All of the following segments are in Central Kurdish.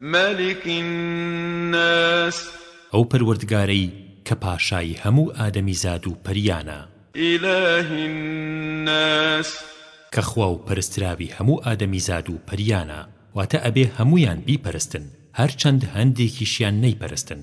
ملک الناس. ئەو پەروەردگارەی کە پاشای هەموو ئادەمیزاد و پەریانە. اله الناس. کە خوا و پەرستراوی هەموو ئادەمیزاد و پەریانە، واتە ئەبێ هەموویان بیپەرستن، هەرچەند هەندێکیشیان نەیپەرستن.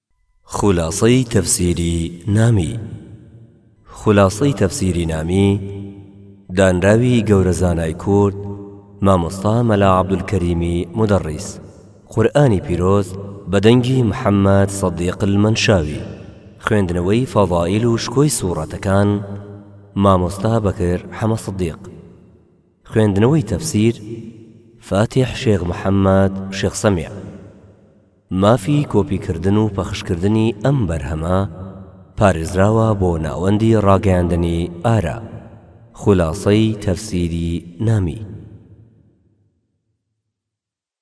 خولاسەی تەفسیری نامی، خولاسەی تەفسیری نامی، دانراوی گەورە زانای کورد مامۆستا مەلا عەبدولکەریمی مودەڕیس، قورئانی پیرۆز بە دەنگی محەمەد سەدیق المەنشاوی، خوێندنەوەی فەزائیل و شکۆی سوڕەتەکان مامۆستا بەکر حەمە سدیق، خوێندنەوەی تەفسیر فاتیح شێخ محەمەد شێخ سەمیع. مافی کۆپی کردن و پەخش کردنی ئەم بەرهەمە پارێزراوە بۆ ناوەندی ڕاگەیاندنی ئارا خولاسەی تەفسیری نامی.